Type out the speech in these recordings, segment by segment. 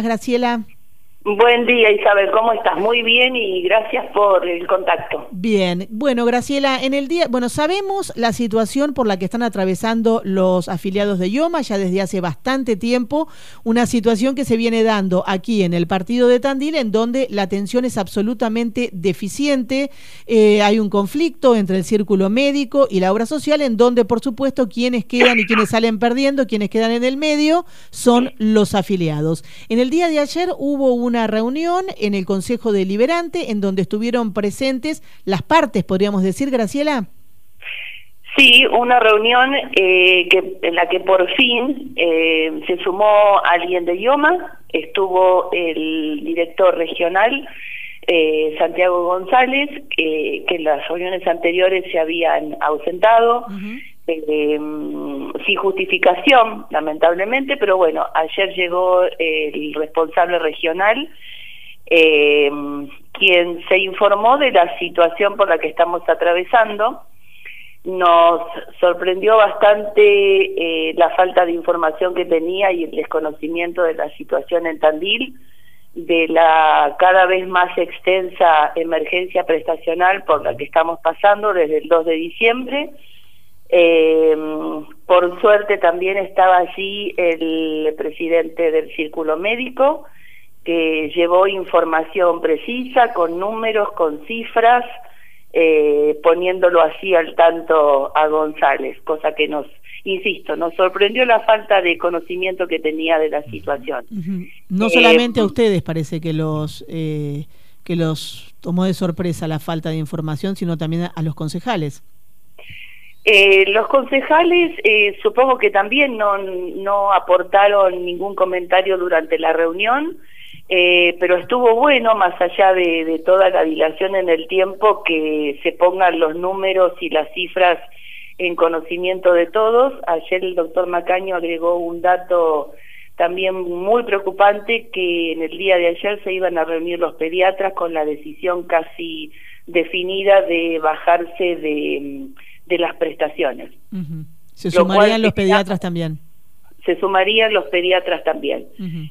Graciela. Buen día Isabel, ¿cómo estás? Muy bien y gracias por el contacto. Bien, bueno Graciela, en el día, bueno, sabemos la situación por la que están atravesando los afiliados de Yoma ya desde hace bastante tiempo, una situación que se viene dando aquí en el partido de Tandil en donde la atención es absolutamente deficiente, eh, hay un conflicto entre el círculo médico y la obra social en donde por supuesto quienes quedan y quienes salen perdiendo, quienes quedan en el medio son los afiliados. En el día de ayer hubo un una reunión en el Consejo Deliberante en donde estuvieron presentes las partes, podríamos decir, Graciela. Sí, una reunión eh, que, en la que por fin eh, se sumó alguien de IOMA, estuvo el director regional eh, Santiago González, que en las reuniones anteriores se habían ausentado, sin justificación, lamentablemente, pero bueno, ayer llegó el responsable regional, eh, quien se informó de la situación por la que estamos atravesando. Nos sorprendió bastante eh, la falta de información que tenía y el desconocimiento de la situación en Tandil, de la cada vez más extensa emergencia prestacional por la que estamos pasando desde el 2 de diciembre eh, por suerte también estaba allí el presidente del Círculo Médico, que llevó información precisa, con números, con cifras, eh, poniéndolo así al tanto a González, cosa que nos, insisto, nos sorprendió la falta de conocimiento que tenía de la situación. No solamente a eh, ustedes parece que los... Eh, que los tomó de sorpresa la falta de información, sino también a los concejales. Eh, los concejales eh, supongo que también no, no aportaron ningún comentario durante la reunión, eh, pero estuvo bueno, más allá de, de, toda la dilación en el tiempo, que se pongan los números y las cifras en conocimiento de todos. Ayer el doctor Macaño agregó un dato también muy preocupante, que en el día de ayer se iban a reunir los pediatras con la decisión casi definida de bajarse de de las prestaciones. Se sumarían los pediatras también. Se sumarían los pediatras también.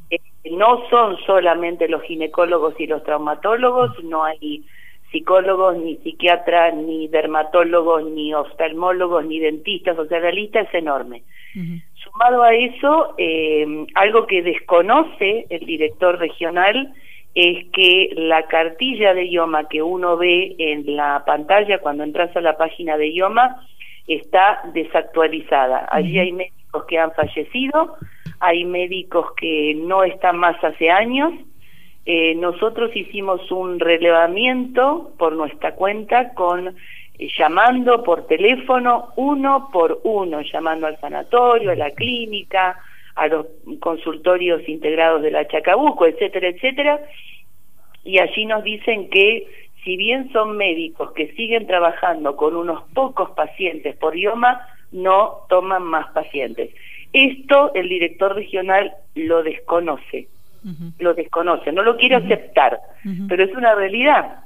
Eh, no son solamente los ginecólogos y los traumatólogos, no hay psicólogos, ni psiquiatras, ni dermatólogos, ni oftalmólogos, ni dentistas, o sea, la lista es enorme. Sumado a eso, eh, algo que desconoce el director regional es que la cartilla de IOMA que uno ve en la pantalla cuando entras a la página de IOMA está desactualizada. Allí hay médicos que han fallecido, hay médicos que no están más hace años. Eh, nosotros hicimos un relevamiento por nuestra cuenta con eh, llamando por teléfono uno por uno, llamando al sanatorio, a la clínica, a los consultorios integrados de la Chacabuco, etcétera, etcétera, y allí nos dicen que si bien son médicos que siguen trabajando con unos pocos pacientes por idioma, no toman más pacientes. Esto el director regional lo desconoce, lo desconoce, no lo quiere aceptar, pero es una realidad.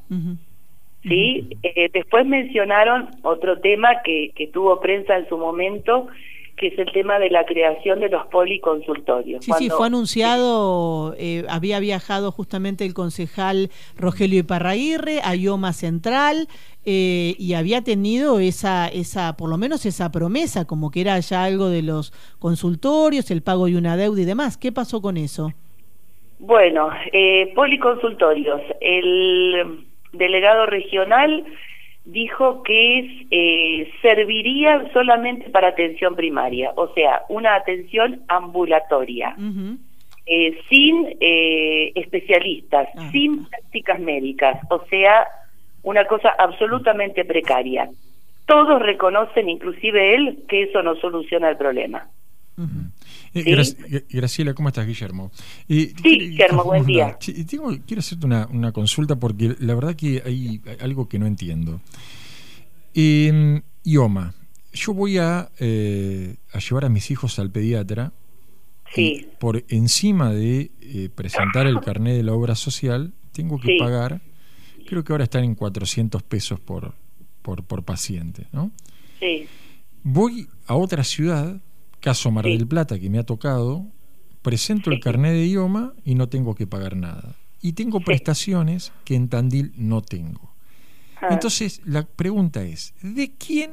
¿sí? Eh, después mencionaron otro tema que, que tuvo prensa en su momento, que es el tema de la creación de los policonsultorios. Sí, sí, fue anunciado, eh, había viajado justamente el concejal Rogelio Iparraguirre a Ioma Central eh, y había tenido esa, esa, por lo menos esa promesa, como que era ya algo de los consultorios, el pago de una deuda y demás. ¿Qué pasó con eso? Bueno, eh, policonsultorios. El delegado regional dijo que eh, serviría solamente para atención primaria, o sea, una atención ambulatoria, eh, sin eh, especialistas, ah. sin prácticas médicas, o sea, una cosa absolutamente precaria. Todos reconocen, inclusive él, que eso no soluciona el problema. Graciela, ¿cómo estás, Guillermo? sí, Guillermo, buen día. quiero hacerte una, consulta porque la verdad que hay algo que no entiendo. En IOMA, yo voy a, eh, a llevar a mis hijos al pediatra. Sí. por encima de eh, presentar el carnet de la obra social, tengo que pagar, creo que ahora están en 400 pesos por, por, por paciente, ¿no? Sí. Voy a otra ciudad caso Mar del Plata que me ha tocado, presento el carnet de idioma y no tengo que pagar nada. Y tengo prestaciones que en Tandil no tengo. Ah. Entonces, la pregunta es, ¿de quién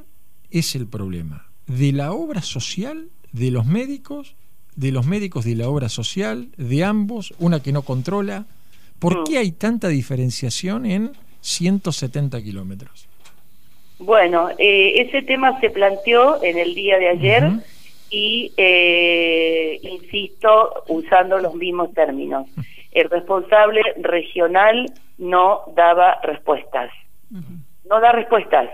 es el problema? ¿De la obra social, de los médicos, de los médicos de la obra social, de ambos, una que no controla? ¿Por mm. qué hay tanta diferenciación en 170 kilómetros? Bueno, eh, ese tema se planteó en el día de ayer y, eh, insisto, usando los mismos términos. El responsable regional no daba respuestas. No da respuestas.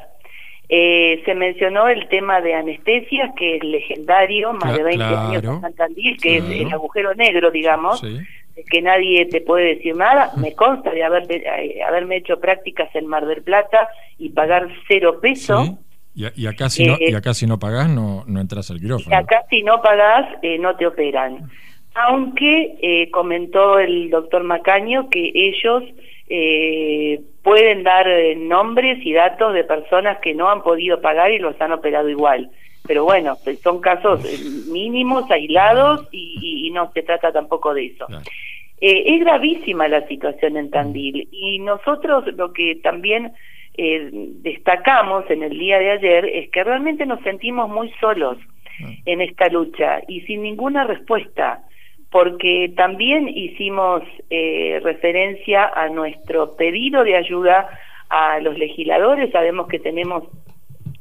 Eh, se mencionó el tema de anestesias, que es legendario, más de 20 años en Santander, que es el agujero negro, digamos. Sí que nadie te puede decir nada. Me consta de haber, eh, haberme hecho prácticas en Mar del Plata y pagar cero pesos. Y, acá si no, y eh, acá si no pagás no, no entras al quirófano. Y acá si no pagás eh, no te operan. Aunque comentó el doctor Macaño que ellos pueden dar nombres y datos de personas que no han podido pagar y los han operado igual pero bueno, son casos mínimos, aislados y, no se trata tampoco de eso. Eh, es gravísima la situación en Tandil y nosotros lo que también eh, destacamos en el día de ayer es que realmente nos sentimos muy solos mm. en esta lucha y sin ninguna respuesta porque también hicimos eh, referencia a nuestro pedido de ayuda a los legisladores, sabemos que tenemos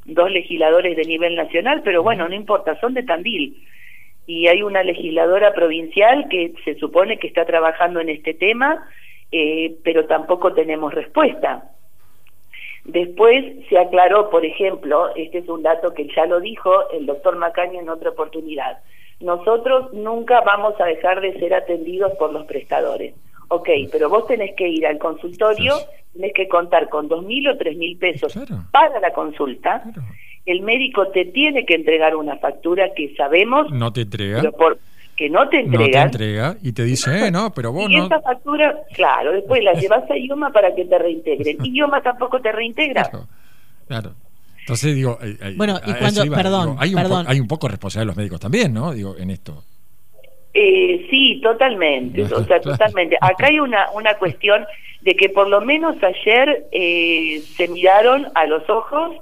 dos legisladores de nivel nacional, pero bueno, no importa, son de Tandil y hay una legisladora provincial que se supone que está trabajando en este tema, eh, pero tampoco tenemos respuesta. Después se aclaró, por ejemplo, este es un dato que ya lo dijo el doctor Macaño en otra oportunidad, nosotros nunca vamos a dejar de ser atendidos por los prestadores. Ok, pero vos tenés que ir al consultorio, tenés que contar con dos mil o tres mil pesos para la consulta. El médico te tiene que entregar una factura que sabemos no te entrega que no te entrega no te entrega y te dice eh, no pero vos y no esa factura claro después la llevas a IOMA para que te reintegren. Y IOMA tampoco te reintegra. Claro, entonces digo bueno y cuando perdón hay, un perdón. hay un poco responsabilidad de los médicos también no digo en esto. Eh, sí, totalmente, o sea, totalmente. Acá hay una, una cuestión de que por lo menos ayer eh, se miraron a los ojos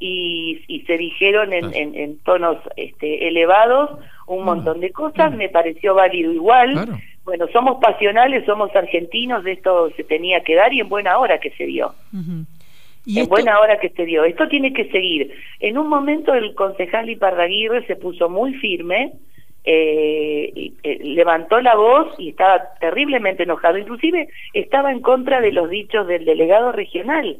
y, se dijeron en, en, tonos este, elevados un montón de cosas, me pareció válido igual. Bueno, somos pasionales, somos argentinos, de esto se tenía que dar y en buena hora que se dio. en buena hora que se dio. Esto tiene que seguir. En un momento el concejal Iparraguirre se puso muy firme, eh, eh, levantó la voz y estaba terriblemente enojado. Inclusive estaba en contra de los dichos del delegado regional.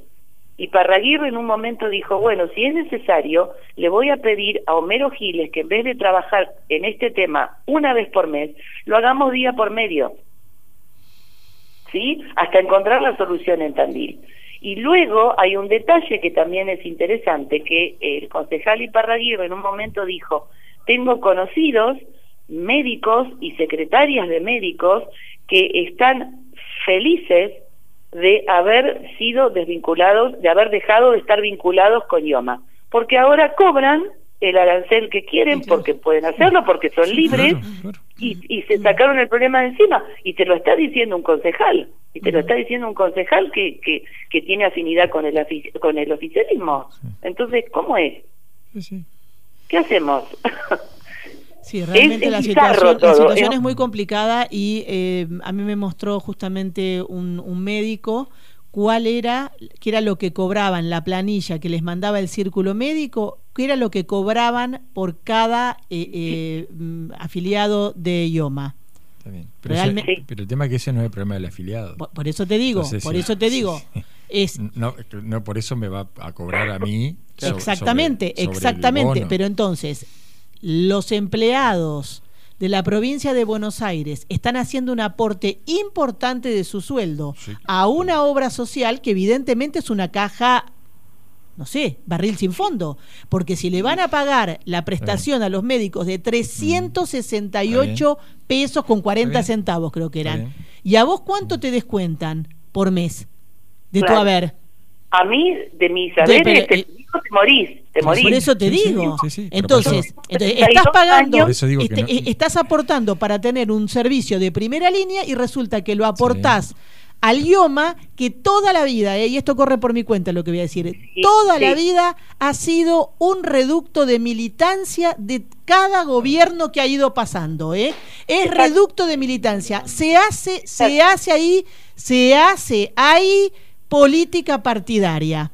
Y Parraguirre en un momento dijo, bueno, si es necesario, le voy a pedir a Homero Giles que en vez de trabajar en este tema una vez por mes, lo hagamos día por medio. ¿Sí? Hasta encontrar la solución en Tandil. Y luego hay un detalle que también es interesante, que el concejal Iparraguirre en un momento dijo, tengo conocidos médicos y secretarias de médicos que están felices de haber sido desvinculados, de haber dejado de estar vinculados con IOMA, porque ahora cobran el arancel que quieren porque pueden hacerlo, porque son libres Y, se sacaron el problema de encima. Y te lo está diciendo un concejal. Y te lo está diciendo un concejal que, que, que tiene afinidad con el, con el oficialismo. Entonces, ¿cómo es? ¿Qué hacemos? Sí, realmente la, situación, la, situación, es muy complicada y eh, a mí me mostró justamente un, un, médico cuál era, qué era lo que cobraban la planilla que les mandaba el círculo médico, qué era lo que cobraban por cada eh, eh, mm, afiliado de IOMA. Pero, el tema es que ese no es el problema del afiliado. Por, eso te digo, por eso te digo. Es, no, no por eso me va a cobrar a mí. exactamente, exactamente. Pero entonces, los empleados de la provincia de Buenos Aires están haciendo un aporte importante de su sueldo a una obra social que evidentemente es una caja no sé, barril sin fondo, porque si le van a pagar la prestación a los médicos de 368 mm. pesos con 40 centavos creo que eran, ¿y a vos cuánto te descuentan por mes de tu haber? A mí, de mis saberes, te morís, te morís. Por eso te Sí, digo. sí, entonces, 32 estás pagando, este, no- eh, estás aportando para tener un servicio de primera línea y resulta que lo aportás al IOMA que toda la vida, eh, y esto corre por mi cuenta lo que voy a decir, Sí, toda la vida ha sido un reducto de militancia de cada gobierno que ha ido pasando, ¿eh? Es Exacto. reducto de militancia. Se hace, se hace ahí, se hace ahí política partidaria.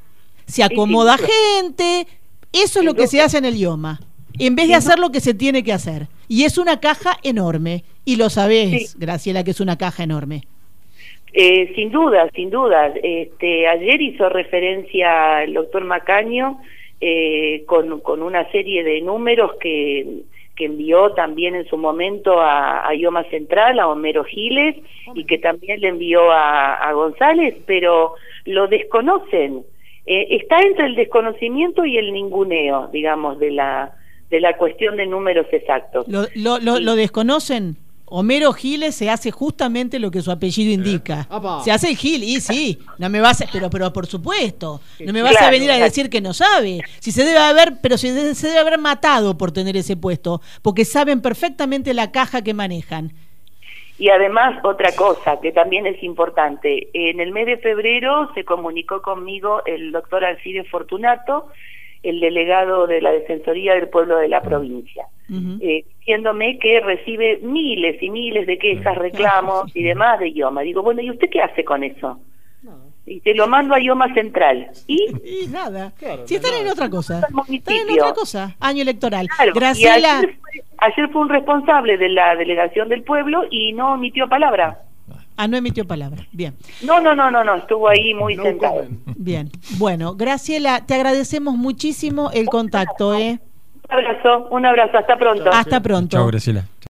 Se acomoda gente, eso es lo que se hace en el IOMA. En vez de hacer lo que se tiene que hacer. Y es una caja enorme. Y lo sabés, Sí. Graciela, que es una caja enorme. Eh, sin duda, sin duda. Este, ayer hizo referencia el doctor Macaño eh, con, con una serie de números que, que envió también en su momento a, a Ioma Central, a Homero Giles, y que también le envió a, a González, pero lo desconocen. Eh, está entre el desconocimiento y el ninguneo, digamos, de la, de la cuestión de números exactos. ¿Lo, lo, lo- Sí. lo desconocen? Homero Giles se hace justamente lo que su apellido indica. Apa. Se hace el Gil, y sí, no me vas a, pero, pero por supuesto, no me vas a venir a decir que no sabe. Si se debe haber, pero si se debe haber matado por tener ese puesto, porque saben perfectamente la caja que manejan. Y además, otra cosa que también es importante, en el mes de febrero se comunicó conmigo el doctor Alcides Fortunato, el delegado de la Defensoría del Pueblo de la provincia, eh, diciéndome que recibe miles y miles de quejas, reclamos y demás de IOMA. Digo, bueno, ¿y usted qué hace con eso? Y te lo mando a IOMA Central. ¿Y? Y nada. Claro, si están nada. en otra cosa. Están en otra cosa. Año electoral. Claro, y Graciela. ayer fue, ayer fue un responsable de la delegación del pueblo y no emitió palabra. Ah, no emitió palabra. Bien. No, no, no, no, no, estuvo ahí muy No sentado. Bien. Bueno, Graciela, te agradecemos muchísimo el contacto, ¿eh? Un abrazo, un abrazo, hasta pronto. Hasta pronto. Chao, Graciela.